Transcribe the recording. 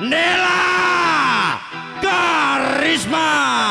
Nela Karisma.